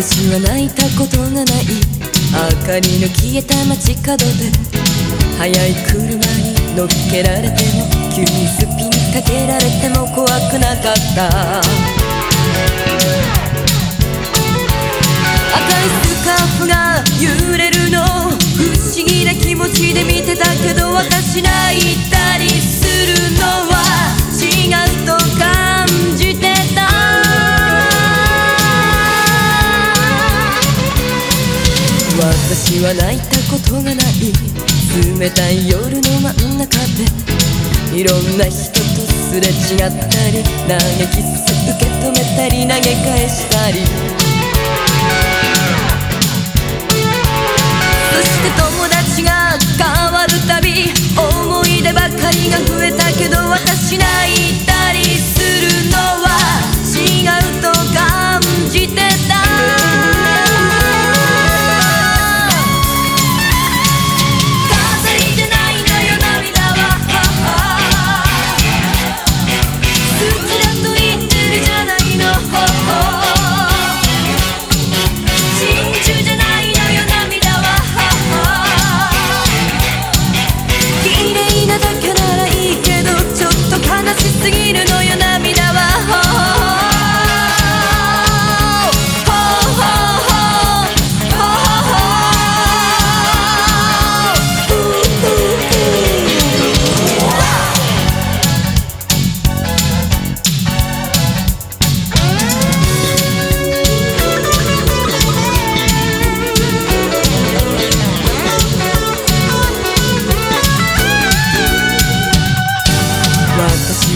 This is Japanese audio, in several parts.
私は泣いたことがない。明かりの消えた街角で。速い車に乗っけられても急にすっぴんかけられても怖くなかった。私は泣いたことがない冷たい夜の真ん中で。いろんな人とすれ違ったり投げキス受け止めたり投げ返したり。そして友達が変わるたび思い出ばかりが増えたけど私泣い。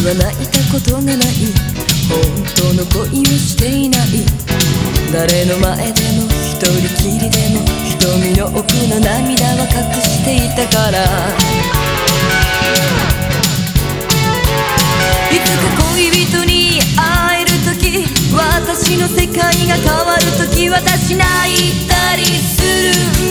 は泣いたことがない。本当の恋をしていない。誰の前でも一人きりでも瞳の奥の涙は隠していたから。いつか恋人に会える時私の世界が変わる時私泣いたりする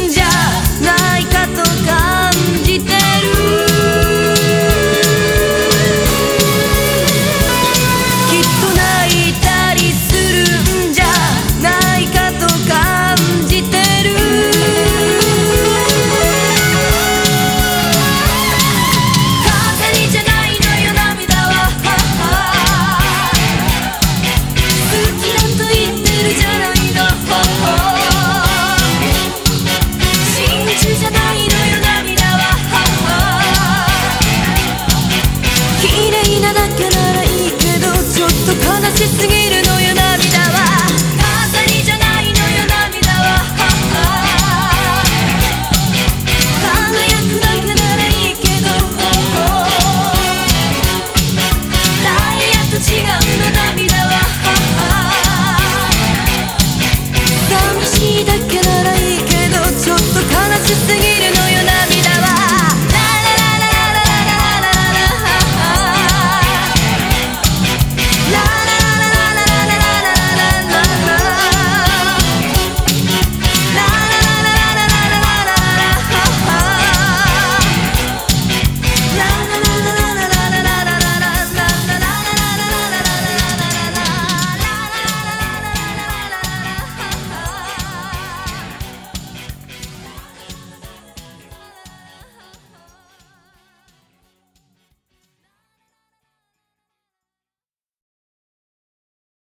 しすぎるのよ。